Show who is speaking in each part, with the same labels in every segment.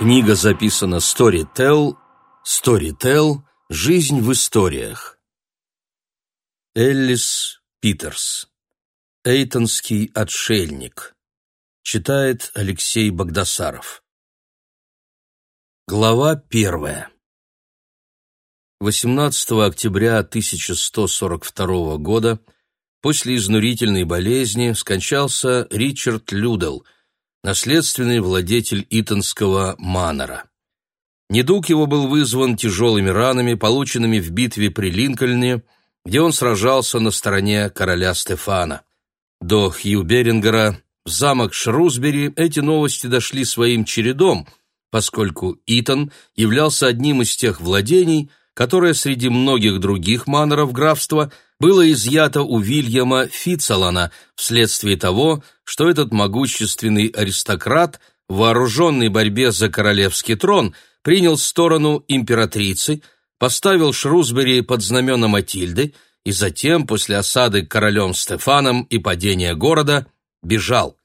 Speaker 1: Книга записана Storytel, Storytel Жизнь в историях. Эллис Питерс. Эйтонский отшельник. Читает Алексей Богдасаров. Глава первая. 18 октября 1142 года после изнурительной болезни скончался Ричард Людел, наследственный владетель Итонского манора. Недуг его был вызван тяжелыми ранами, полученными в битве при Линкольне, где он сражался на стороне короля Стефана. До Хью Берингера в замок Шрусбери эти новости дошли своим чередом, поскольку Итон являлся одним из тех владений, которое среди многих других маноров графства было изъято у Вильяма Фицалана вследствие того, что этот могущественный аристократ в вооруженной борьбе за королевский трон принял сторону императрицы, поставил Шрусбери под знамена Матильды и затем, после осады королем Стефаном и падения города, бежал.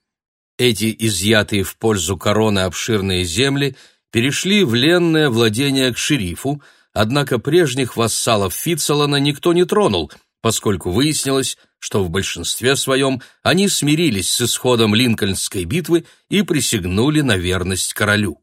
Speaker 1: Эти изъятые в пользу короны обширные земли перешли в ленное владение к шерифу, однако прежних вассалов Фицелана никто не тронул, поскольку выяснилось, что в большинстве своем они смирились с исходом Линкольнской битвы и присягнули на верность королю.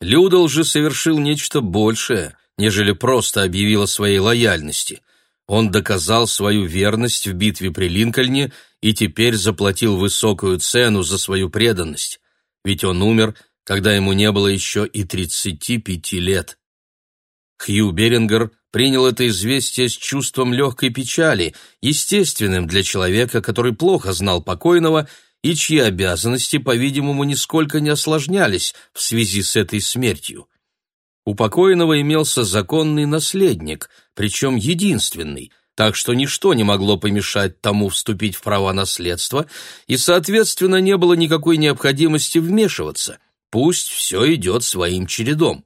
Speaker 1: Людал же совершил нечто большее, нежели просто объявил о своей лояльности. Он доказал свою верность в битве при Линкольне и теперь заплатил высокую цену за свою преданность, ведь он умер, когда ему не было еще и 35 лет. Хью Берингер принял это известие с чувством легкой печали, естественным для человека, который плохо знал покойного и чьи обязанности, по-видимому, нисколько не осложнялись в связи с этой смертью. У покойного имелся законный наследник, причем единственный, так что ничто не могло помешать тому вступить в права наследства, и, соответственно, не было никакой необходимости вмешиваться. Пусть все идет своим чередом.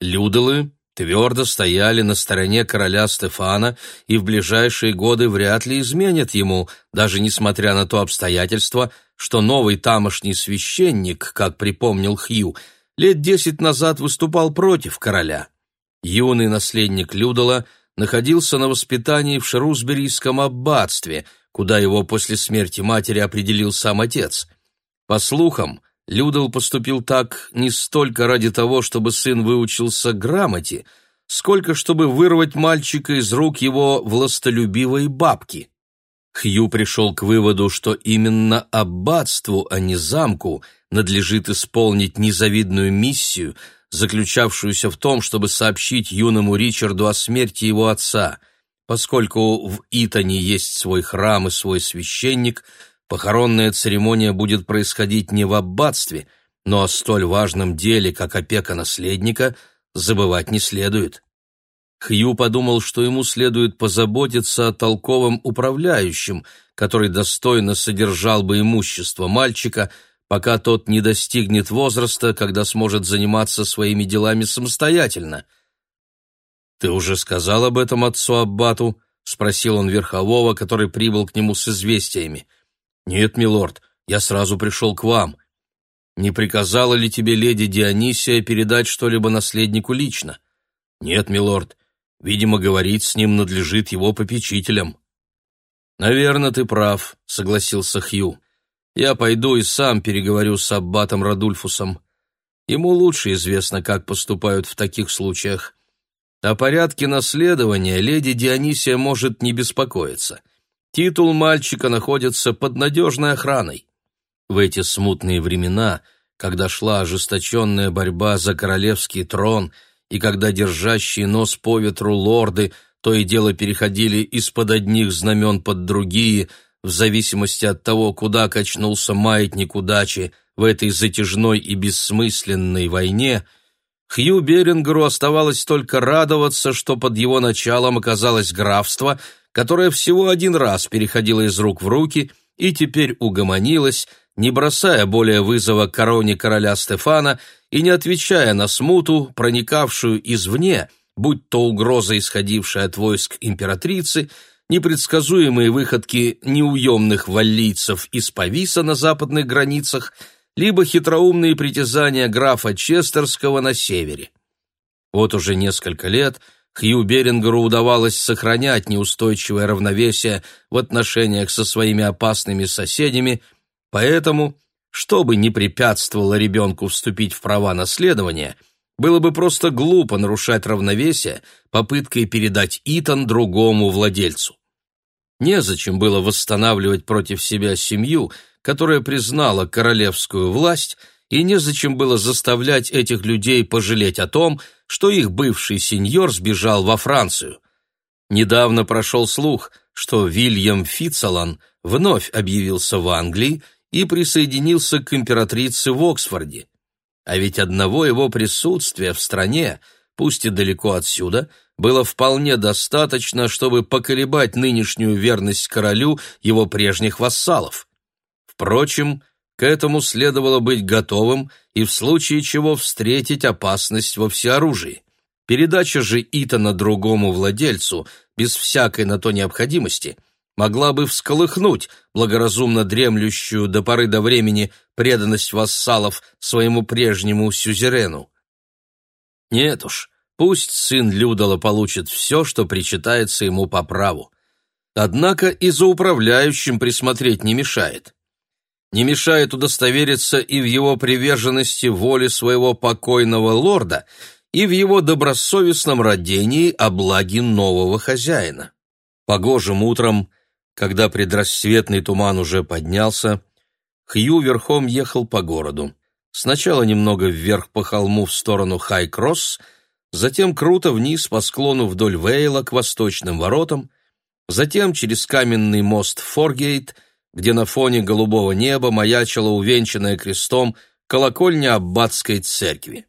Speaker 1: Людолы твердо стояли на стороне короля Стефана и в ближайшие годы вряд ли изменят ему, даже несмотря на то обстоятельство, что новый тамошний священник, как припомнил Хью, лет десять назад выступал против короля. Юный наследник Людола находился на воспитании в Шерусберийском аббатстве, куда его после смерти матери определил сам отец. По слухам, Людл поступил так не столько ради того, чтобы сын выучился грамоте, сколько чтобы вырвать мальчика из рук его властолюбивой бабки. Хью пришел к выводу, что именно аббатству, а не замку, надлежит исполнить незавидную миссию, заключавшуюся в том, чтобы сообщить юному Ричарду о смерти его отца. Поскольку в Итоне есть свой храм и свой священник – Похоронная церемония будет происходить не в аббатстве, но о столь важном деле, как опека наследника, забывать не следует. Хью подумал, что ему следует позаботиться о толковом управляющем, который достойно содержал бы имущество мальчика, пока тот не достигнет возраста, когда сможет заниматься своими делами самостоятельно. «Ты уже сказал об этом отцу Аббату?» — спросил он верхового, который прибыл к нему с известиями. — «Нет, милорд, я сразу пришел к вам. Не приказала ли тебе леди Дионисия передать что-либо наследнику лично?» «Нет, милорд, видимо, говорить с ним надлежит его попечителям». «Наверное, ты прав», — согласился Хью. «Я пойду и сам переговорю с аббатом Радульфусом. Ему лучше известно, как поступают в таких случаях. О порядке наследования леди Дионисия может не беспокоиться». Титул мальчика находится под надежной охраной. В эти смутные времена, когда шла ожесточенная борьба за королевский трон и когда держащие нос по ветру лорды то и дело переходили из-под одних знамен под другие, в зависимости от того, куда качнулся маятник удачи в этой затяжной и бессмысленной войне, Хью Берингеру оставалось только радоваться, что под его началом оказалось графство — которая всего один раз переходила из рук в руки и теперь угомонилась, не бросая более вызова короне короля Стефана и не отвечая на смуту, проникавшую извне, будь то угроза, исходившая от войск императрицы, непредсказуемые выходки неуемных валлийцев из Пависа на западных границах, либо хитроумные притязания графа Честерского на севере. Вот уже несколько лет Хью Берингеру удавалось сохранять неустойчивое равновесие в отношениях со своими опасными соседями, поэтому, что бы ни препятствовало ребенку вступить в права наследования, было бы просто глупо нарушать равновесие попыткой передать Итан другому владельцу. Незачем было восстанавливать против себя семью, которая признала королевскую власть, и незачем было заставлять этих людей пожалеть о том, что их бывший сеньор сбежал во Францию. Недавно прошел слух, что Вильям Фицалан вновь объявился в Англии и присоединился к императрице в Оксфорде. А ведь одного его присутствия в стране, пусть и далеко отсюда, было вполне достаточно, чтобы поколебать нынешнюю верность королю его прежних вассалов. Впрочем, к этому следовало быть готовым и в случае чего встретить опасность во всеоружии. Передача же Итана другому владельцу, без всякой на то необходимости, могла бы всколыхнуть благоразумно дремлющую до поры до времени преданность вассалов своему прежнему сюзерену. Нет уж, пусть сын Людала получит все, что причитается ему по праву. Однако и за управляющим присмотреть не мешает не мешает удостовериться и в его приверженности воле своего покойного лорда, и в его добросовестном родении о благе нового хозяина. Погожим утром, когда предрассветный туман уже поднялся, Хью верхом ехал по городу. Сначала немного вверх по холму в сторону Хай-Кросс, затем круто вниз по склону вдоль Вейла к восточным воротам, затем через каменный мост Форгейт — где на фоне голубого неба маячила увенчанная крестом колокольня аббатской церкви.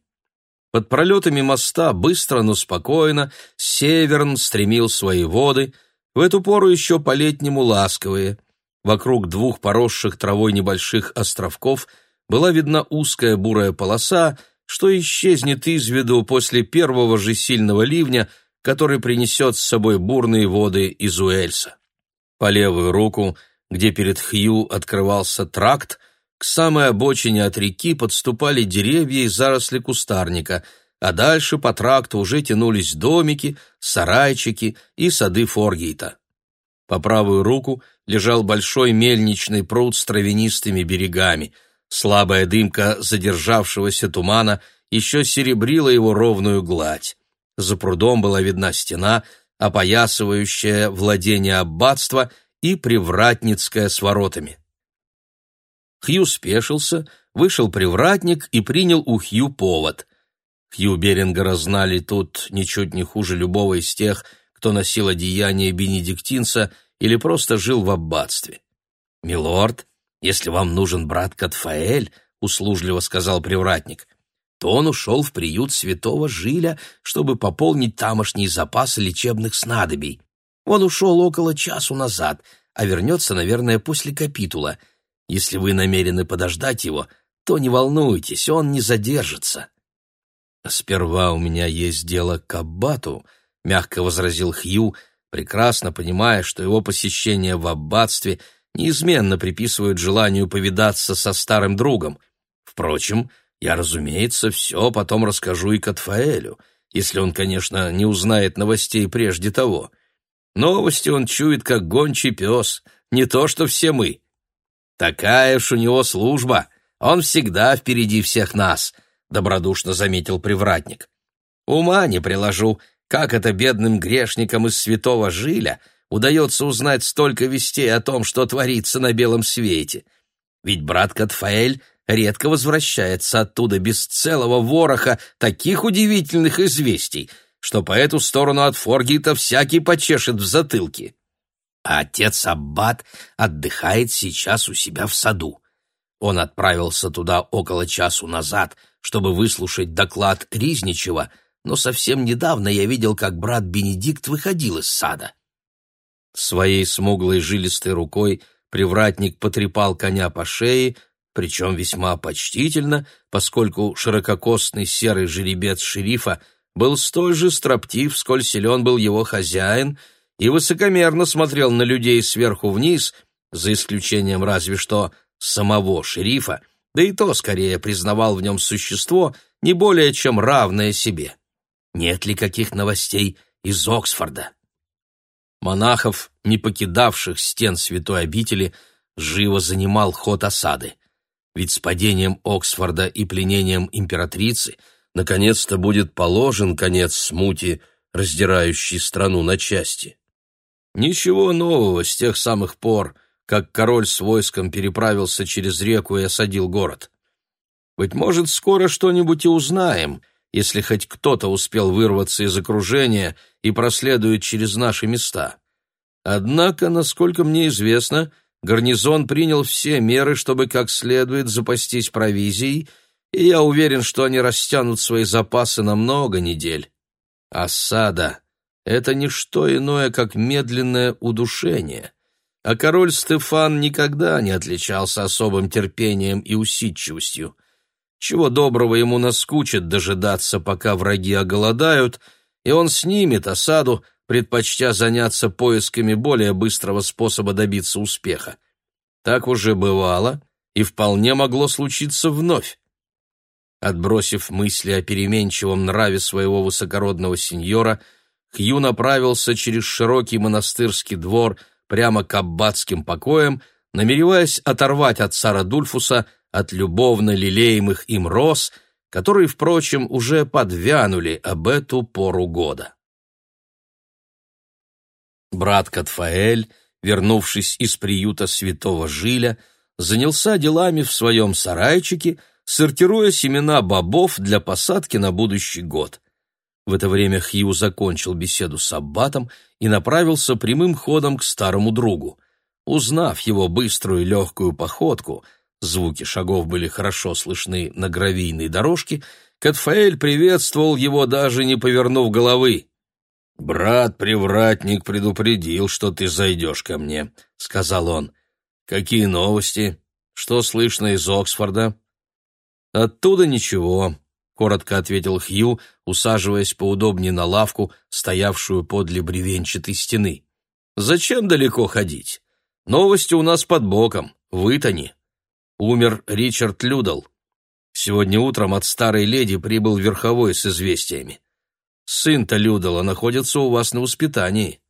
Speaker 1: Под пролетами моста быстро, но спокойно Северн стремил свои воды, в эту пору еще по-летнему ласковые. Вокруг двух поросших травой небольших островков была видна узкая бурая полоса, что исчезнет из виду после первого же сильного ливня, который принесет с собой бурные воды из Уэльса. По левую руку — где перед Хью открывался тракт, к самой обочине от реки подступали деревья и заросли кустарника, а дальше по тракту уже тянулись домики, сарайчики и сады Форгейта. По правую руку лежал большой мельничный пруд с травянистыми берегами. Слабая дымка задержавшегося тумана еще серебрила его ровную гладь. За прудом была видна стена, опоясывающая владение аббатства — и Привратницкая с воротами. Хью спешился, вышел Привратник и принял у Хью повод. Хью Берингера знали тут ничуть не хуже любого из тех, кто носил одеяние бенедиктинца или просто жил в аббатстве. «Милорд, если вам нужен брат Катфаэль», — услужливо сказал привратник, то он ушел в приют святого Жиля, чтобы пополнить тамошние запасы лечебных снадобий. Он ушел около часу назад, а вернется, наверное, после капитула. Если вы намерены подождать его, то не волнуйтесь, он не задержится». «Сперва у меня есть дело к аббату», — мягко возразил Хью, прекрасно понимая, что его посещение в аббатстве неизменно приписывают желанию повидаться со старым другом. Впрочем, я, разумеется, все потом расскажу и Катфаэлю, если он, конечно, не узнает новостей прежде того. Новости он чует, как гончий пес, не то что все мы. Такая уж у него служба, он всегда впереди всех нас, — добродушно заметил привратник. Ума не приложу, как это бедным грешникам из святого Жиля удается узнать столько вестей о том, что творится на белом свете. Ведь брат Катфаэль редко возвращается оттуда без целого вороха таких удивительных известий — что по эту сторону от Форгита всякий почешет в затылке. А отец Аббат отдыхает сейчас у себя в саду. Он отправился туда около часу назад, чтобы выслушать доклад Ризничева, но совсем недавно я видел, как брат Бенедикт выходил из сада. Своей смуглой жилистой рукой привратник потрепал коня по шее, причем весьма почтительно, поскольку ширококосный серый жеребец шерифа был столь же строптив, сколь силен был его хозяин, и высокомерно смотрел на людей сверху вниз, за исключением разве что самого шерифа, да и то скорее признавал в нем существо, не более чем равное себе. Нет ли каких новостей из Оксфорда? Монахов, не покидавших стен святой обители, живо занимал ход осады. Ведь с падением Оксфорда и пленением императрицы наконец-то будет положен конец смуте, раздирающей страну на части. Ничего нового с тех самых пор, как король с войском переправился через реку и осадил город. Быть может, скоро что-нибудь и узнаем, если хоть кто-то успел вырваться из окружения и проследует через наши места. Однако, насколько мне известно, гарнизон принял все меры, чтобы как следует запастись провизией, и я уверен, что они растянут свои запасы на много недель. Осада — это не что иное, как медленное удушение — а король Стефан никогда не отличался особым терпением и усидчивостью. Чего доброго ему наскучит дожидаться, пока враги оголодают, и он снимет осаду, предпочтя заняться поисками более быстрого способа добиться успеха. Так уже бывало и вполне могло случиться вновь. Отбросив мысли о переменчивом нраве своего высокородного сеньора, Хью направился через широкий монастырский двор – прямо к аббатским покоям, намереваясь оторвать отца Радульфуса от любовно лелеемых им роз, которые, впрочем, уже подвянули об эту пору года. Брат Катфаэль, вернувшись из приюта святого Жиля, занялся делами в своем сарайчике, сортируя семена бобов для посадки на будущий год. В это время Хью закончил беседу с Аббатом и направился прямым ходом к старому другу. Узнав его быструю легкую походку, звуки шагов были хорошо слышны на гравийной дорожке, Катфаэль приветствовал его, даже не повернув головы. «Брат-привратник предупредил, что ты зайдешь ко мне», — сказал он. «Какие новости? Что слышно из Оксфорда?» «Оттуда ничего. — коротко ответил Хью, усаживаясь поудобнее на лавку, стоявшую подле бревенчатой стены. «Зачем далеко ходить? Новости у нас под боком, в Итоне. Умер Ричард Людал. Сегодня утром от старой леди прибыл верховой с известиями. Сын-то Людала находится у вас на воспитании».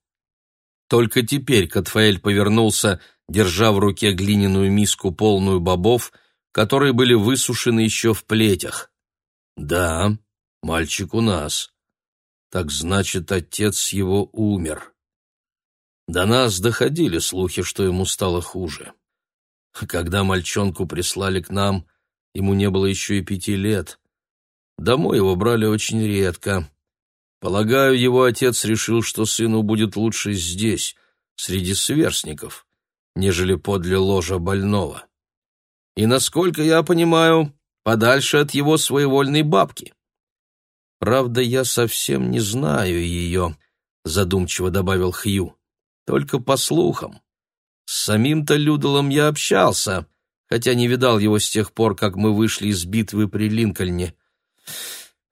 Speaker 1: Только теперь Катфаэль повернулся, держа в руке глиняную миску, полную бобов, которые были высушены еще в плетях. Да, мальчик у нас. Так значит, отец его умер. До нас доходили слухи, что ему стало хуже. Когда мальчонку прислали к нам, ему не было еще и пяти лет. Домой его брали очень редко. Полагаю, его отец решил, что сыну будет лучше здесь, среди сверстников, нежели подле ложа больного. И, насколько я понимаю, подальше от его своевольной бабки. Правда, я совсем не знаю ее, задумчиво добавил Хью. Только по слухам. С самим-то Людалом я общался, хотя не видал его с тех пор, как мы вышли из битвы при Линкольне.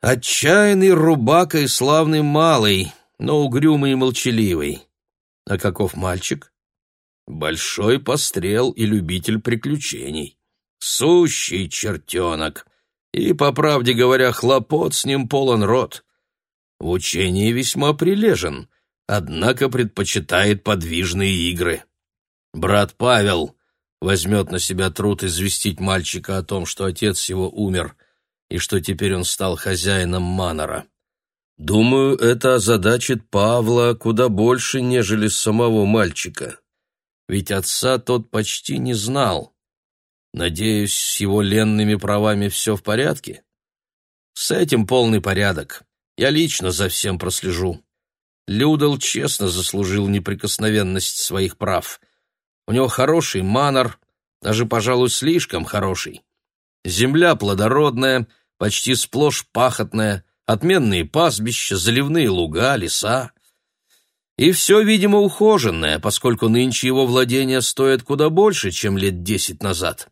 Speaker 1: Отчаянный рубака и славный малый, но угрюмый и молчаливый. А каков мальчик? Большой пострел и любитель приключений. Сущий чертенок. И, по правде говоря, хлопот с ним полон рот. В учении весьма прилежен, однако предпочитает подвижные игры. Брат Павел возьмет на себя труд известить мальчика о том, что отец его умер, и что теперь он стал хозяином манора. Думаю, это озадачит Павла куда больше, нежели самого мальчика. Ведь отца тот почти не знал. Надеюсь, с его ленными правами все в порядке? С этим полный порядок. Я лично за всем прослежу. Людал честно заслужил неприкосновенность своих прав. У него хороший манор, даже, пожалуй, слишком хороший. Земля плодородная, почти сплошь пахотная, отменные пастбища, заливные луга, леса. И все, видимо, ухоженное, поскольку нынче его владения стоят куда больше, чем лет десять назад.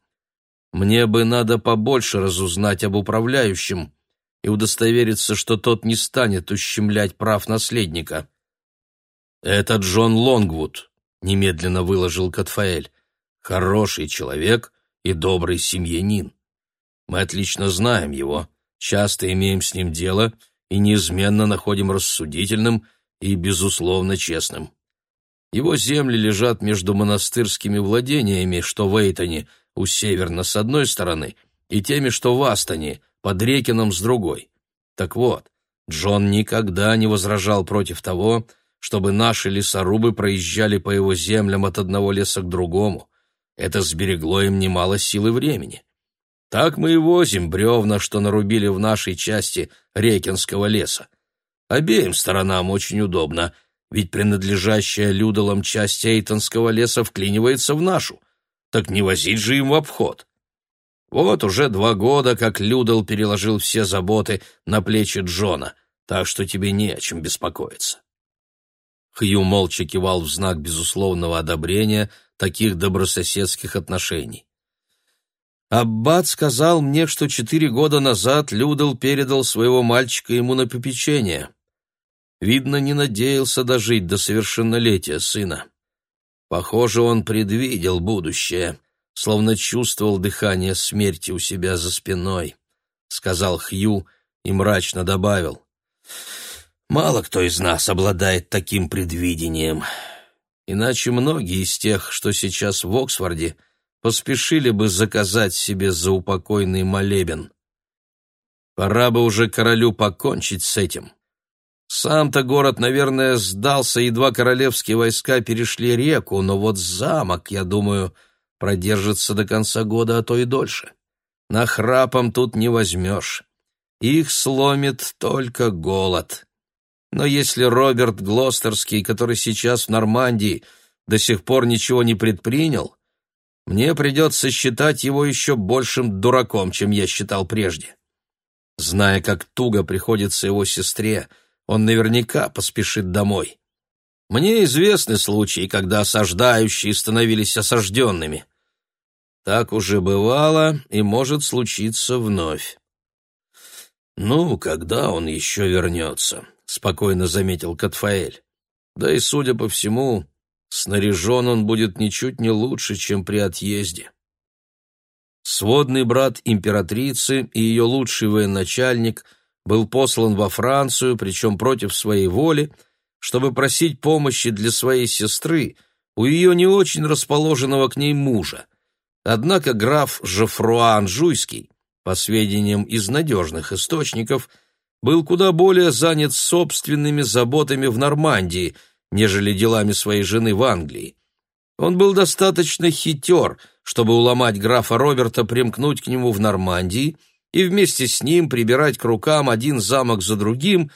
Speaker 1: Мне бы надо побольше разузнать об управляющем и удостовериться, что тот не станет ущемлять прав наследника. «Это Джон Лонгвуд», — немедленно выложил Катфаэль. «Хороший человек и добрый семьянин. Мы отлично знаем его, часто имеем с ним дело и неизменно находим рассудительным и, безусловно, честным. Его земли лежат между монастырскими владениями, что в Эйтоне, у северно с одной стороны, и теми, что в Астоне, под Рекином с другой. Так вот, Джон никогда не возражал против того, чтобы наши лесорубы проезжали по его землям от одного леса к другому. Это сберегло им немало сил и времени. Так мы и возим бревна, что нарубили в нашей части Рекинского леса. Обеим сторонам очень удобно, ведь принадлежащая Людалам часть Эйтонского леса вклинивается в нашу. Так не возить же им в обход. Вот уже два года, как Людал переложил все заботы на плечи Джона, так что тебе не о чем беспокоиться. Хью молча кивал в знак безусловного одобрения таких добрососедских отношений. Аббат сказал мне, что четыре года назад Людал передал своего мальчика ему на попечение. Видно, не надеялся дожить до совершеннолетия сына. Похоже, он предвидел будущее, словно чувствовал дыхание смерти у себя за спиной, — сказал Хью и мрачно добавил. Мало кто из нас обладает таким предвидением. Иначе многие из тех, что сейчас в Оксфорде, поспешили бы заказать себе заупокойный молебен. Пора бы уже королю покончить с этим. Сам-то город, наверное, сдался, едва королевские войска перешли реку, но вот замок, я думаю, продержится до конца года, а то и дольше. На храпом тут не возьмешь. Их сломит только голод. Но если Роберт Глостерский, который сейчас в Нормандии, до сих пор ничего не предпринял, мне придется считать его еще большим дураком, чем я считал прежде. Зная, как туго приходится его сестре, он наверняка поспешит домой. Мне известны случаи, когда осаждающие становились осажденными. Так уже бывало и может случиться вновь. Ну, когда он еще вернется? спокойно заметил Катфаэль. Да и, судя по всему, снаряжен он будет ничуть не лучше, чем при отъезде. Сводный брат императрицы и ее лучший военачальник был послан во Францию, причем против своей воли, чтобы просить помощи для своей сестры у ее не очень расположенного к ней мужа. Однако граф Жофруа Анжуйский, по сведениям из надежных источников, был куда более занят собственными заботами в Нормандии, нежели делами своей жены в Англии. Он был достаточно хитер, чтобы уломать графа Роберта примкнуть к нему в Нормандии и вместе с ним прибирать к рукам один замок за другим,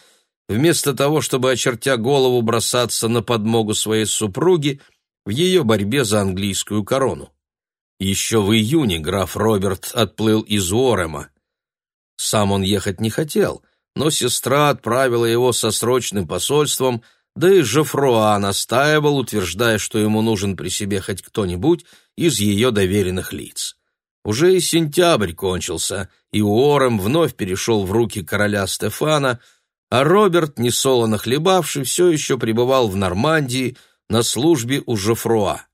Speaker 1: вместо того, чтобы, очертя голову, бросаться на подмогу своей супруги в ее борьбе за английскую корону. Еще в июне граф Роберт отплыл из Уорема. Сам он ехать не хотел — но сестра отправила его со срочным посольством, да и Жофруа настаивал, утверждая, что ему нужен при себе хоть кто-нибудь из ее доверенных лиц. Уже и сентябрь кончился, и Уоррем вновь перешел в руки короля Стефана, а Роберт, несолоно хлебавший, все еще пребывал в Нормандии на службе у Жофруа.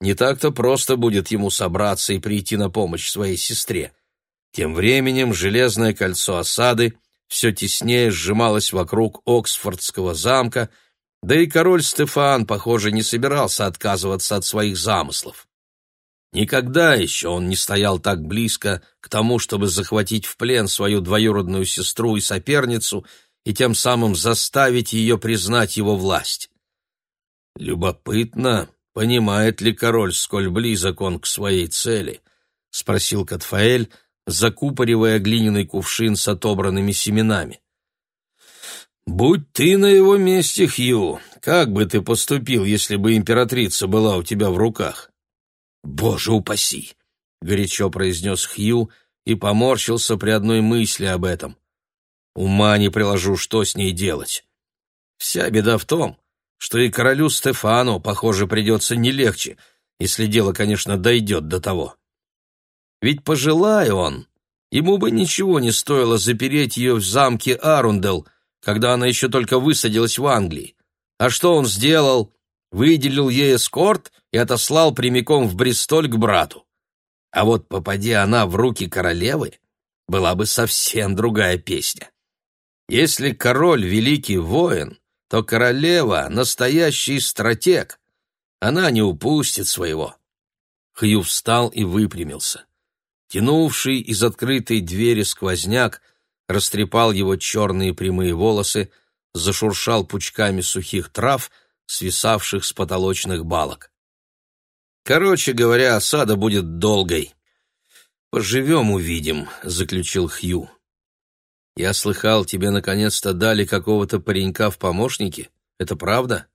Speaker 1: Не так-то просто будет ему собраться и прийти на помощь своей сестре. Тем временем железное кольцо осады все теснее сжималась вокруг Оксфордского замка, да и король Стефан, похоже, не собирался отказываться от своих замыслов. Никогда еще он не стоял так близко к тому, чтобы захватить в плен свою двоюродную сестру и соперницу и тем самым заставить ее признать его власть. «Любопытно, понимает ли король, сколь близок он к своей цели?» — спросил Катфаэль, закупоривая глиняный кувшин с отобранными семенами. «Будь ты на его месте, Хью, как бы ты поступил, если бы императрица была у тебя в руках?» «Боже упаси!» — горячо произнес Хью и поморщился при одной мысли об этом. «Ума не приложу, что с ней делать. Вся беда в том, что и королю Стефану, похоже, придется не легче, если дело, конечно, дойдет до того». Ведь пожелая он, ему бы ничего не стоило запереть ее в замке Арундел, когда она еще только высадилась в Англии. А что он сделал? Выделил ей эскорт и отослал прямиком в Бристоль к брату. А вот попади она в руки королевы, была бы совсем другая песня. Если король — великий воин, то королева — настоящий стратег. Она не упустит своего. Хью встал и выпрямился. Тянувший из открытой двери сквозняк растрепал его черные прямые волосы, зашуршал пучками сухих трав, свисавших с потолочных балок. Короче говоря, осада будет долгой. Поживем, увидим, заключил Хью. Я слыхал, тебе наконец-то дали какого-то паренька в помощники. Это правда?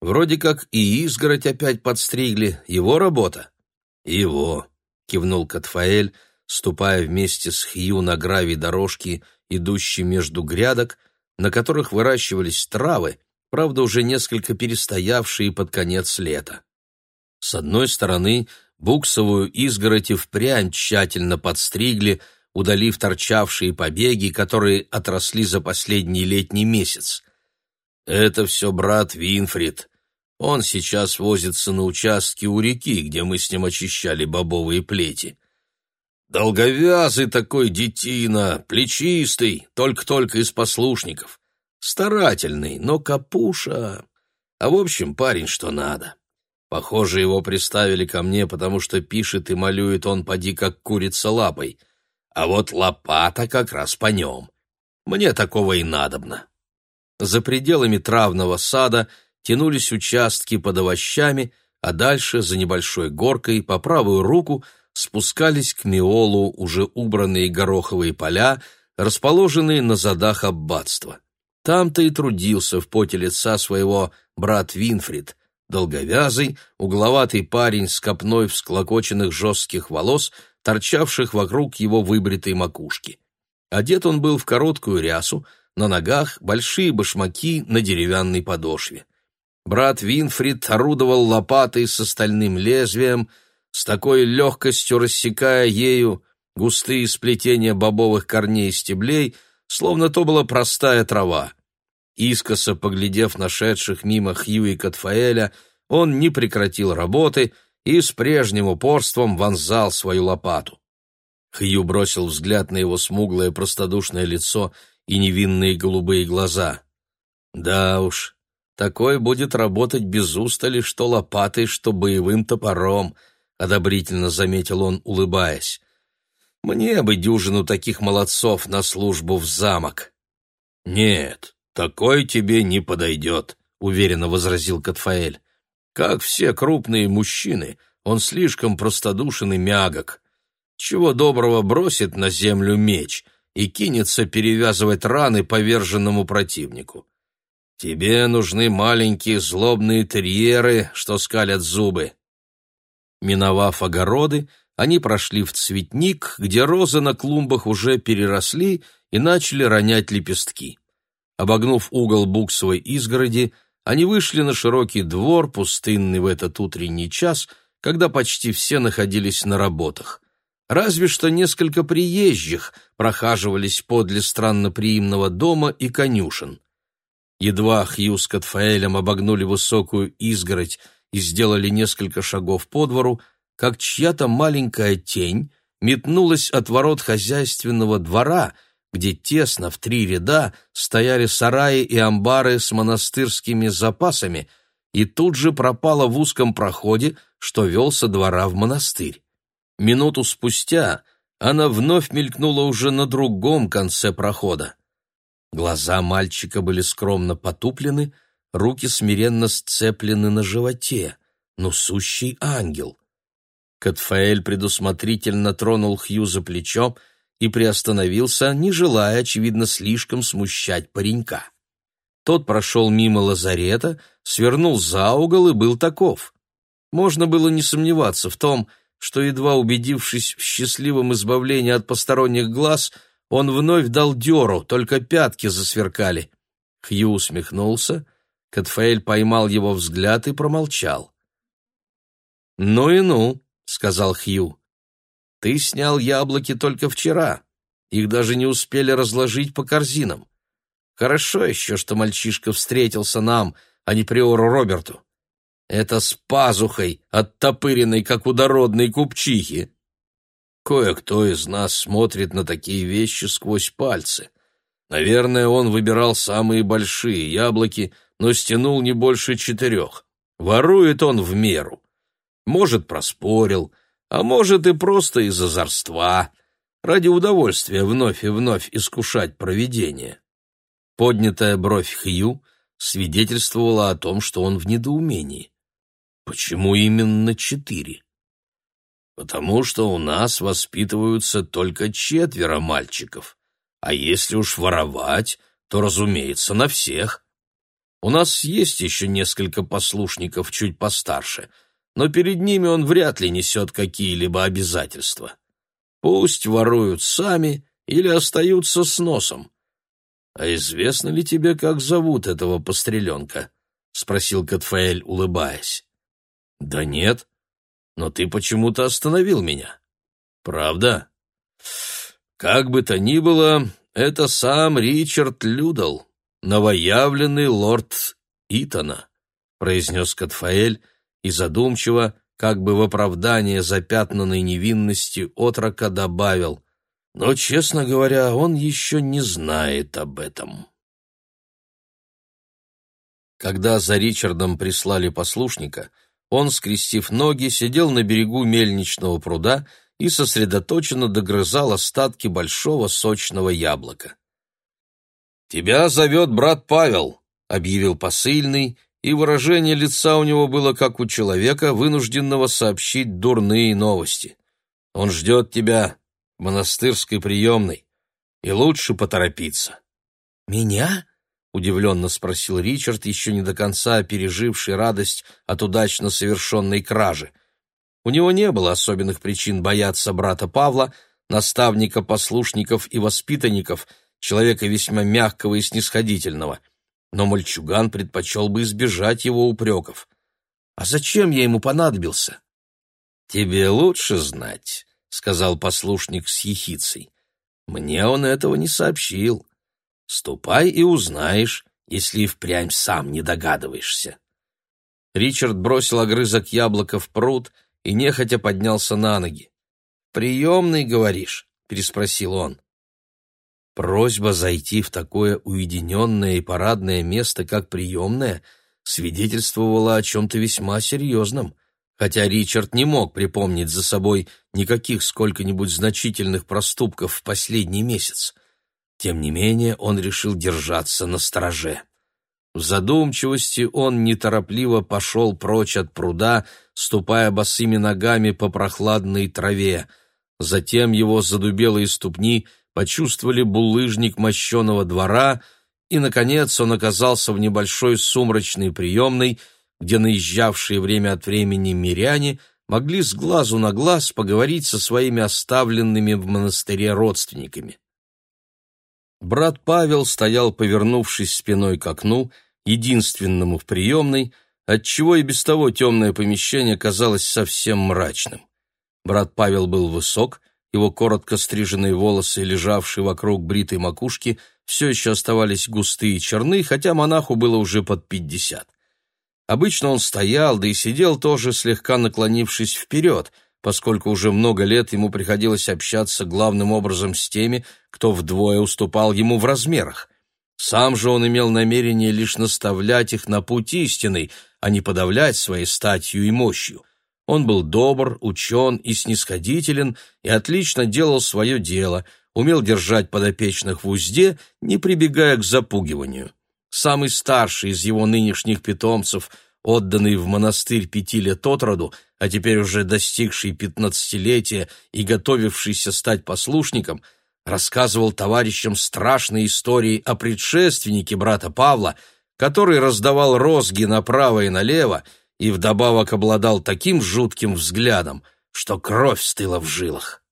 Speaker 1: Вроде как и изгородь опять подстригли. Его работа? Его, кивнул Катфаэль, ступая вместе с Хью на гравий дорожки, идущей между грядок, на которых выращивались травы, правда, уже несколько перестоявшие под конец лета. С одной стороны, буксовую изгородь и впрямь тщательно подстригли, удалив торчавшие побеги, которые отросли за последний летний месяц. «Это все брат Винфрид. Он сейчас возится на участке у реки, где мы с ним очищали бобовые плети. Долговязый такой детина, плечистый, только-только из послушников. Старательный, но капуша. А в общем, парень что надо. Похоже, его приставили ко мне, потому что пишет и малюет он поди как курица лапой — а вот лопата как раз по нем. Мне такого и надобно. За пределами травного сада тянулись участки под овощами, а дальше, за небольшой горкой, по правую руку, спускались к Миолу уже убранные гороховые поля, расположенные на задах аббатства. Там-то и трудился в поте лица своего брат Винфрид, долговязый, угловатый парень с копной всклокоченных жестких волос, торчавших вокруг его выбритой макушки. Одет он был в короткую рясу, на ногах большие башмаки на деревянной подошве. Брат Винфрид орудовал лопатой с остальным лезвием, с такой легкостью рассекая ею густые сплетения бобовых корней и стеблей, словно то была простая трава. Искоса поглядев на шедших мимо Хью и Катфаэля, он не прекратил работы — и с прежним упорством вонзал свою лопату. Хью бросил взгляд на его смуглое простодушное лицо и невинные голубые глаза. Да уж, такой будет работать без устали, что лопатой, что боевым топором, одобрительно заметил он, улыбаясь. Мне бы дюжину таких молодцов на службу в замок. Нет, такой тебе не подойдет, уверенно возразил Катфаэль. Как все крупные мужчины, он слишком простодушен и мягок. Чего доброго бросит на землю меч и кинется перевязывать раны поверженному противнику. Тебе нужны маленькие злобные терьеры, что скалят зубы. Миновав огороды, они прошли в цветник, где розы на клумбах уже переросли и начали ронять лепестки. Обогнув угол буксовой изгороди, они вышли на широкий двор, пустынный в этот утренний час, когда почти все находились на работах. Разве что несколько приезжих прохаживались подле странноприимного дома и конюшен. Едва Хью с Катфаэлем обогнули высокую изгородь и сделали несколько шагов по двору, как чья-то маленькая тень метнулась от ворот хозяйственного двора — где тесно в три ряда стояли сараи и амбары с монастырскими запасами, и тут же пропала в узком проходе, что вел со двора в монастырь. Минуту спустя она вновь мелькнула уже на другом конце прохода. Глаза мальчика были скромно потуплены, руки смиренно сцеплены на животе. но сущий ангел. Катфаэль предусмотрительно тронул Хью за плечо, и приостановился, не желая, очевидно, слишком смущать паренька. Тот прошел мимо лазарета, свернул за угол и был таков. Можно было не сомневаться в том, что, едва убедившись в счастливом избавлении от посторонних глаз, он вновь дал дёру, только пятки засверкали. Хью усмехнулся, Катфаэль поймал его взгляд и промолчал. «Ну и ну», — сказал Хью, ты снял яблоки только вчера. Их даже не успели разложить по корзинам. Хорошо еще, что мальчишка встретился нам, а не приору Роберту. Это с пазухой, оттопыренной, как у дородной купчихи. Кое-кто из нас смотрит на такие вещи сквозь пальцы. Наверное, он выбирал самые большие яблоки, но стянул не больше четырех. Ворует он в меру. Может, проспорил, а может и просто из озорства, ради удовольствия вновь и вновь искушать провидение. Поднятая бровь Хью свидетельствовала о том, что он в недоумении. Почему именно четыре? Потому что у нас воспитываются только четверо мальчиков, а если уж воровать, то, разумеется, на всех. У нас есть еще несколько послушников чуть постарше, но перед ними он вряд ли несет какие-либо обязательства. Пусть воруют сами или остаются с носом. «А известно ли тебе, как зовут этого постреленка?» — спросил Катфаэль, улыбаясь. «Да нет, но ты почему-то остановил меня. Правда?» «Как бы то ни было, это сам Ричард Людл, новоявленный лорд Итона», — произнес Катфаэль и задумчиво, как бы в оправдание запятнанной невинности отрока добавил — но, честно говоря, он еще не знает об этом. Когда за Ричардом прислали послушника, он, скрестив ноги, сидел на берегу мельничного пруда и сосредоточенно догрызал остатки большого сочного яблока. «Тебя зовет брат Павел», — объявил посыльный, и выражение лица у него было как у человека, вынужденного сообщить дурные новости. «Он ждет тебя монастырской приемной, и лучше поторопиться. «Меня?» — удивленно спросил Ричард, еще не до конца переживший радость от удачно совершенной кражи. У него не было особенных причин бояться брата Павла, наставника послушников и воспитанников, человека весьма мягкого и снисходительного. Но мальчуган предпочел бы избежать его упреков. «А зачем я ему понадобился?» «Тебе лучше знать», сказал послушник с ехицей. Мне он этого не сообщил. Ступай и узнаешь, если и впрямь сам не догадываешься. Ричард бросил огрызок яблока в пруд и нехотя поднялся на ноги. «Приемный, говоришь?» — переспросил он. Просьба зайти в такое уединенное и парадное место, как приемное, свидетельствовала о чем-то весьма серьезном — Хотя Ричард не мог припомнить за собой никаких сколько-нибудь значительных проступков в последний месяц. Тем не менее он решил держаться на стороже. В задумчивости он неторопливо пошел прочь от пруда, ступая босыми ногами по прохладной траве. Затем его задубелые ступни почувствовали булыжник мощеного двора, и, наконец, он оказался в небольшой сумрачной приемной — где наезжавшие время от времени миряне могли с глазу на глаз поговорить со своими оставленными в монастыре родственниками. Брат Павел стоял, повернувшись спиной к окну, единственному в приемной, отчего и без того темное помещение казалось совсем мрачным. Брат Павел был высок, его коротко стриженные волосы, лежавшие вокруг бритой макушки, все еще оставались густые и черны, хотя монаху было уже под пятьдесят. Обычно он стоял, да и сидел тоже слегка наклонившись вперед, поскольку уже много лет ему приходилось общаться главным образом с теми, кто вдвое уступал ему в размерах. Сам же он имел намерение лишь наставлять их на путь истинный, а не подавлять своей статью и мощью. Он был добр, учен и снисходителен, и отлично делал свое дело, умел держать подопечных в узде, не прибегая к запугиванию. Самый старший из его нынешних питомцев, отданный в монастырь пяти лет от роду, а теперь уже достигший пятнадцатилетия и готовившийся стать послушником, рассказывал товарищам страшные истории о предшественнике брата Павла, который раздавал розги направо и налево и вдобавок обладал таким жутким взглядом, что кровь стыла в жилах.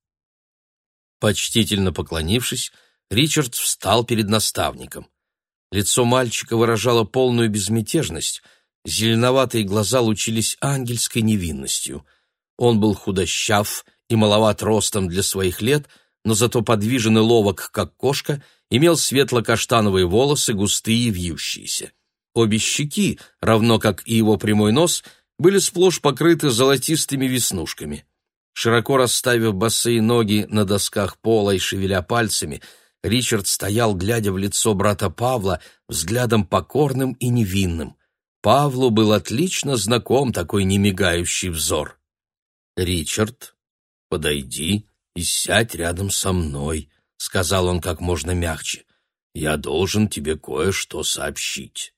Speaker 1: Почтительно поклонившись, Ричард встал перед наставником. Лицо мальчика выражало полную безмятежность, зеленоватые глаза лучились ангельской невинностью. Он был худощав и маловат ростом для своих лет, но зато подвижен и ловок, как кошка, имел светло-каштановые волосы, густые и вьющиеся. Обе щеки, равно как и его прямой нос, были сплошь покрыты золотистыми веснушками. Широко расставив босые ноги на досках пола и шевеля пальцами, Ричард стоял, глядя в лицо брата Павла, взглядом покорным и невинным. Павлу был отлично знаком такой немигающий взор. «Ричард, подойди и сядь рядом со мной», — сказал он как можно мягче. «Я должен тебе кое-что сообщить».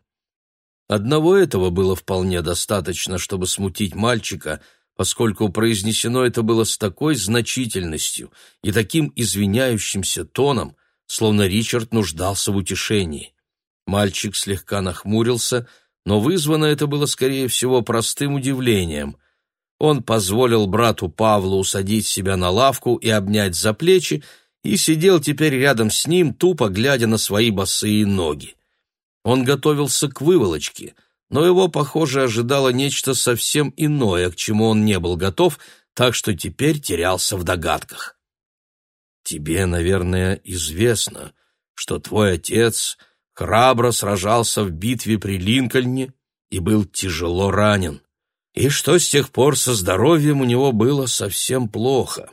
Speaker 1: Одного этого было вполне достаточно, чтобы смутить мальчика — поскольку произнесено это было с такой значительностью и таким извиняющимся тоном, словно Ричард нуждался в утешении. Мальчик слегка нахмурился, но вызвано это было, скорее всего, простым удивлением. Он позволил брату Павлу усадить себя на лавку и обнять за плечи, и сидел теперь рядом с ним, тупо глядя на свои босые ноги. Он готовился к выволочке — но его, похоже, ожидало нечто совсем иное, к чему он не был готов, так что теперь терялся в догадках. «Тебе, наверное, известно, что твой отец храбро сражался в битве при Линкольне и был тяжело ранен, и что с тех пор со здоровьем у него было совсем плохо.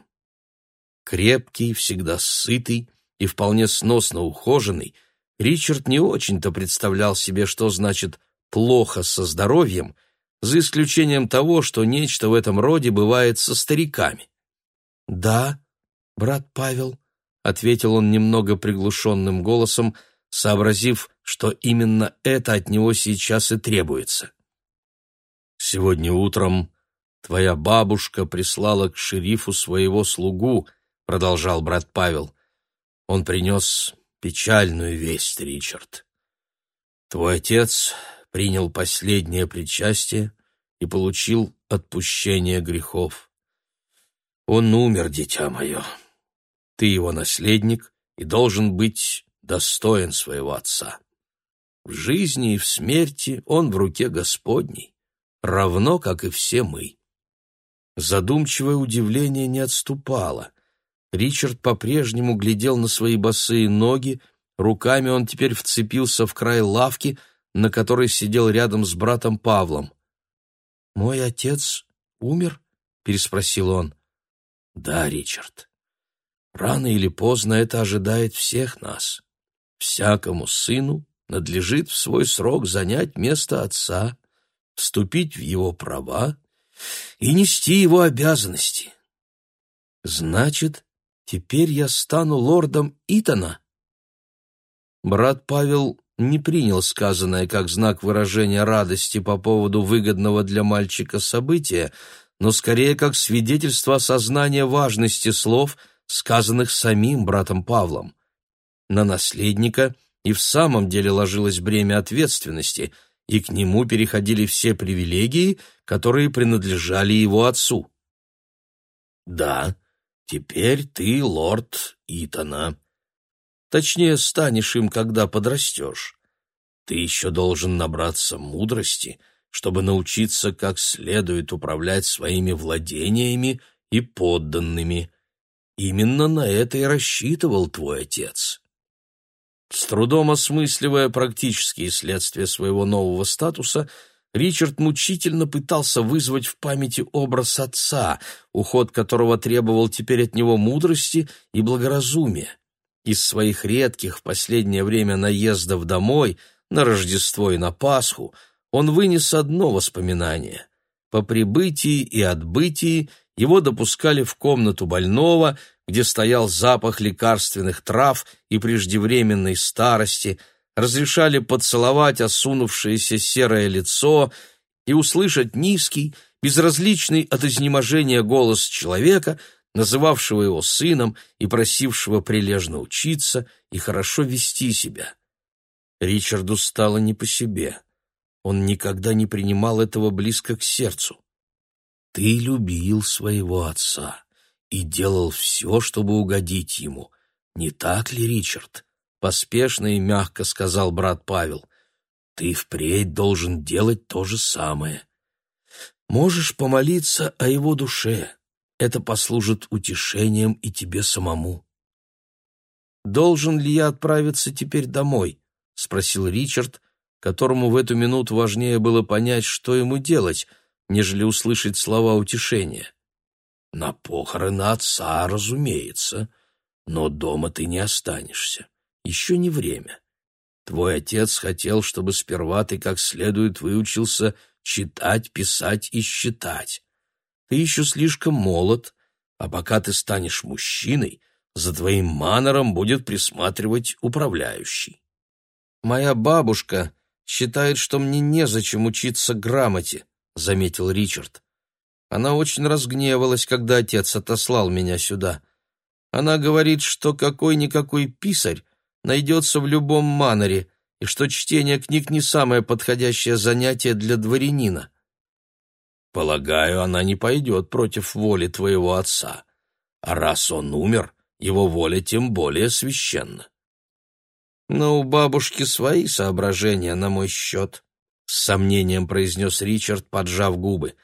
Speaker 1: Крепкий, всегда сытый и вполне сносно ухоженный, Ричард не очень-то представлял себе, что значит плохо со здоровьем, за исключением того, что нечто в этом роде бывает со стариками. «Да, брат Павел», — ответил он немного приглушенным голосом, сообразив, что именно это от него сейчас и требуется. «Сегодня утром твоя бабушка прислала к шерифу своего слугу», — продолжал брат Павел. «Он принес печальную весть, Ричард. Твой отец принял последнее причастие и получил отпущение грехов. Он умер, дитя мое. Ты его наследник и должен быть достоин своего отца. В жизни и в смерти он в руке Господней, равно как и все мы. Задумчивое удивление не отступало. Ричард по-прежнему глядел на свои босые ноги, руками он теперь вцепился в край лавки — на которой сидел рядом с братом Павлом. «Мой отец умер?» — переспросил он. «Да, Ричард. Рано или поздно это ожидает всех нас. Всякому сыну надлежит в свой срок занять место отца, вступить в его права и нести его обязанности. Значит, теперь я стану лордом Итана?» Брат Павел не принял сказанное как знак выражения радости по поводу выгодного для мальчика события, но скорее как свидетельство осознания важности слов, сказанных самим братом Павлом. На наследника и в самом деле ложилось бремя ответственности, и к нему переходили все привилегии, которые принадлежали его отцу. «Да, теперь ты лорд Итана», Точнее, станешь им, когда подрастешь. Ты еще должен набраться мудрости, чтобы научиться как следует управлять своими владениями и подданными. Именно на это и рассчитывал твой отец. С трудом осмысливая практические следствия своего нового статуса, Ричард мучительно пытался вызвать в памяти образ отца, уход которого требовал теперь от него мудрости и благоразумия. Из своих редких в последнее время наездов домой, на Рождество и на Пасху, он вынес одно воспоминание. По прибытии и отбытии его допускали в комнату больного, где стоял запах лекарственных трав и преждевременной старости, разрешали поцеловать осунувшееся серое лицо и услышать низкий, безразличный от изнеможения голос человека, называвшего его сыном и просившего прилежно учиться и хорошо вести себя. Ричарду стало не по себе. Он никогда не принимал этого близко к сердцу. «Ты любил своего отца и делал все, чтобы угодить ему. Не так ли, Ричард?» — поспешно и мягко сказал брат Павел. «Ты впредь должен делать то же самое. Можешь помолиться о его душе, это послужит утешением и тебе самому. «Должен ли я отправиться теперь домой?» — спросил Ричард, которому в эту минуту важнее было понять, что ему делать, нежели услышать слова утешения. На похороны отца, разумеется, но дома ты не останешься. Еще не время. Твой отец хотел, чтобы сперва ты как следует выучился читать, писать и считать. Ты еще слишком молод, а пока ты станешь мужчиной, за твоим манором будет присматривать управляющий.
Speaker 2: Моя бабушка считает, что мне незачем учиться грамоте, заметил Ричард. Она очень разгневалась, когда отец отослал меня сюда. Она говорит, что какой-никакой писарь найдется в любом маноре, и что чтение книг не самое подходящее занятие для дворянина.
Speaker 1: Полагаю, она не пойдет против воли твоего отца. А раз он умер, его воля тем более священна.
Speaker 2: Но у бабушки свои соображения на мой счет, — с сомнением произнес Ричард, поджав губы.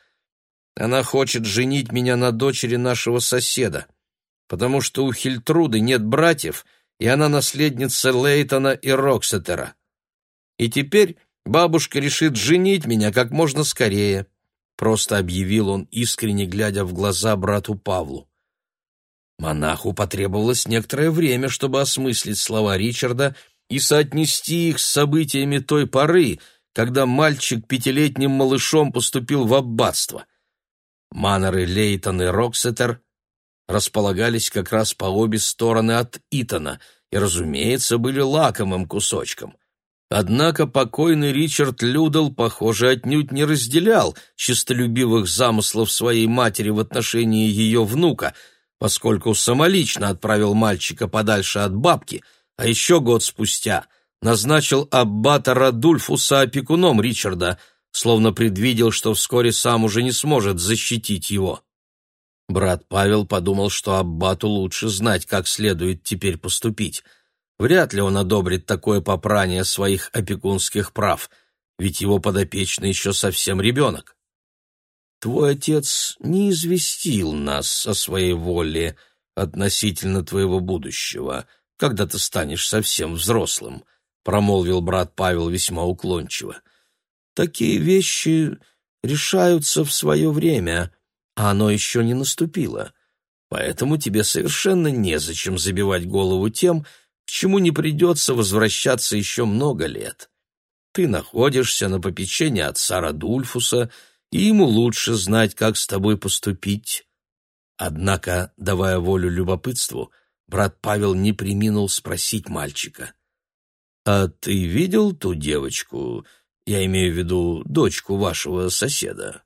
Speaker 2: Она хочет женить меня на дочери нашего соседа, потому что у Хильтруды нет братьев — и она наследница Лейтона и Роксетера. И теперь бабушка решит женить меня как можно скорее, просто объявил он, искренне глядя в глаза брату Павлу. Монаху потребовалось некоторое время, чтобы осмыслить слова Ричарда и соотнести их с событиями той поры, когда мальчик пятилетним малышом поступил в аббатство. Маноры Лейтон и Роксетер располагались как раз по обе стороны от Итона и, разумеется, были лакомым кусочком. Однако покойный Ричард Людл, похоже, отнюдь не разделял чистолюбивых замыслов своей матери в отношении ее внука, поскольку самолично отправил мальчика подальше от бабки, а еще год спустя назначил аббата Радульфуса опекуном Ричарда, словно предвидел, что вскоре сам уже не сможет защитить его. Брат Павел подумал, что Аббату лучше знать, как следует теперь поступить. Вряд ли он одобрит такое попрание своих опекунских прав, ведь его подопечный еще совсем ребенок. Твой отец не известил нас о своей воле относительно твоего будущего, когда ты станешь совсем взрослым, — промолвил брат Павел весьма уклончиво. Такие вещи решаются в свое время, а оно еще не наступило. Поэтому тебе совершенно незачем забивать голову тем, к чему не придется возвращаться еще много лет. Ты находишься на попечении отца Радульфуса, и ему лучше знать, как с тобой поступить. Однако, давая волю любопытству, брат Павел не приминул спросить мальчика. «А ты видел ту девочку, я имею в виду дочку вашего соседа?»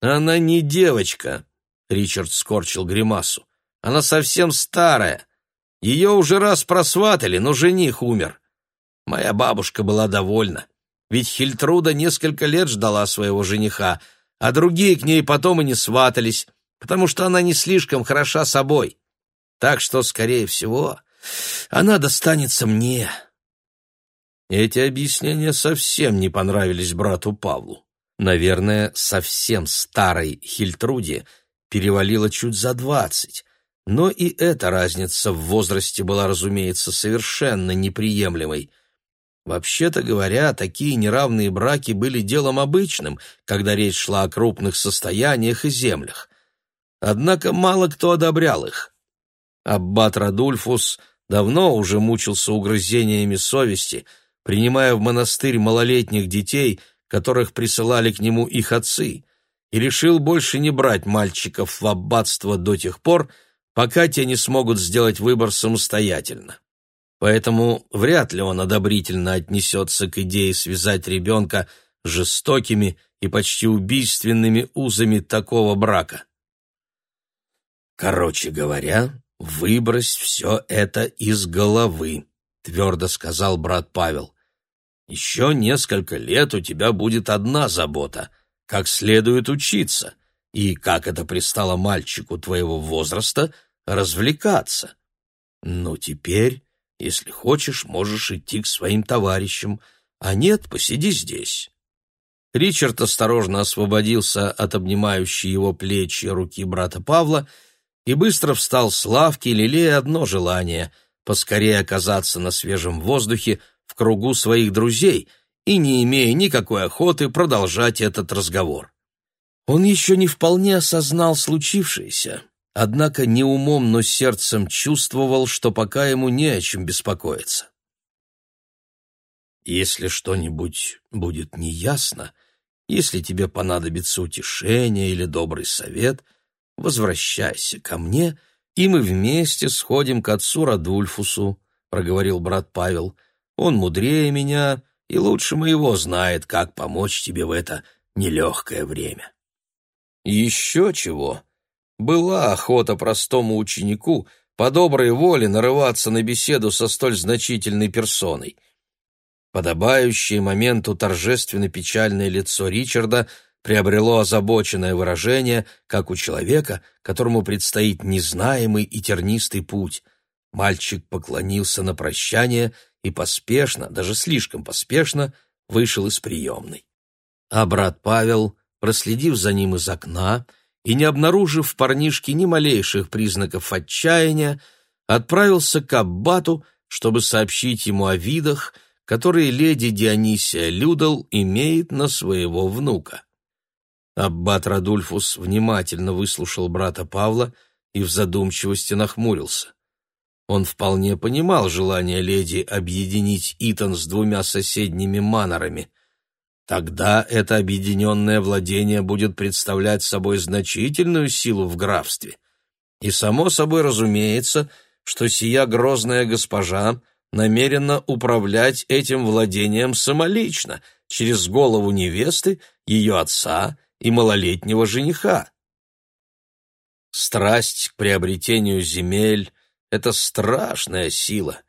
Speaker 2: «Она не девочка», — Ричард скорчил гримасу. «Она совсем старая. Ее уже раз просватали, но жених умер. Моя бабушка была довольна, ведь Хильтруда несколько лет ждала своего жениха, а другие к ней потом и не сватались, потому что она не слишком хороша собой. Так что, скорее всего, она достанется мне». Эти объяснения совсем не понравились брату Павлу. Наверное, совсем старой Хильтруде перевалило чуть за двадцать, но и эта разница в возрасте была, разумеется, совершенно неприемлемой. Вообще-то говоря, такие неравные браки были делом обычным, когда речь шла о крупных состояниях и землях. Однако мало кто одобрял их. Аббат Радульфус давно уже мучился угрызениями совести, принимая в монастырь малолетних детей, которых присылали к нему их отцы, и решил больше не брать мальчиков в аббатство до тех пор, пока те не смогут сделать выбор самостоятельно. Поэтому вряд ли он одобрительно отнесется к идее связать ребенка жестокими и почти убийственными узами такого брака. «Короче говоря, выбрось все это из головы», — твердо сказал брат Павел. Еще несколько лет у тебя будет одна забота — как следует учиться, и, как это пристало мальчику твоего возраста, развлекаться. Ну, теперь, если хочешь, можешь идти к своим товарищам, а нет, посиди здесь». Ричард осторожно освободился от обнимающей его плечи руки брата Павла и быстро встал с лавки, лелея одно желание — поскорее оказаться на свежем воздухе, в кругу своих друзей и не имея никакой охоты продолжать этот разговор.
Speaker 1: Он еще не вполне осознал случившееся, однако не умом, но сердцем чувствовал, что пока ему не о чем беспокоиться. Если что-нибудь будет неясно, если тебе понадобится утешение или добрый совет, возвращайся ко мне, и мы вместе сходим к отцу Радульфусу, — проговорил брат Павел. Он мудрее меня и лучше моего знает, как помочь тебе в это нелегкое время. Еще чего. Была охота простому ученику по доброй воле нарываться на беседу со столь значительной персоной — Подобающее моменту торжественно-печальное лицо Ричарда приобрело озабоченное выражение, как у человека, которому предстоит незнаемый и тернистый путь. Мальчик поклонился на прощание и поспешно, даже слишком поспешно, вышел из приемной. А брат Павел, проследив за ним из окна и не обнаружив в парнишке ни малейших признаков отчаяния, отправился к аббату, чтобы сообщить ему о видах, которые леди Дионисия Людал имеет на своего внука. Аббат Радульфус внимательно выслушал брата Павла и в задумчивости нахмурился. Он вполне понимал желание леди объединить Итан с двумя соседними манорами. Тогда это объединенное владение будет представлять собой значительную силу в графстве. И само собой разумеется, что сия грозная госпожа намерена управлять этим владением самолично, через голову невесты, ее отца и малолетнего жениха. Страсть к приобретению земель — это страшная сила,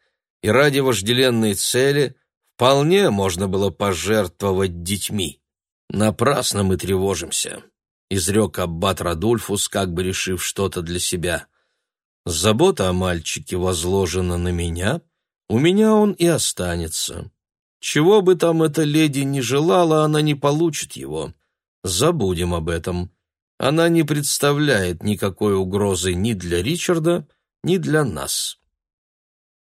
Speaker 1: и ради вожделенной цели вполне можно было пожертвовать детьми. Напрасно мы тревожимся, — изрек аббат Радульфус, как бы решив что-то для себя. Забота о мальчике возложена на меня, у меня он и останется. Чего бы там эта леди не желала, она не получит его. Забудем об этом. Она не представляет никакой угрозы ни для Ричарда, ни для нас.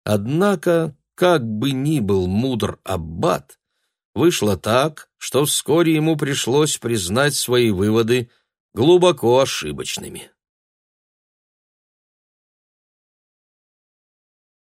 Speaker 1: Однако, как бы ни был мудр Аббат, вышло так, что вскоре ему пришлось признать свои выводы глубоко ошибочными.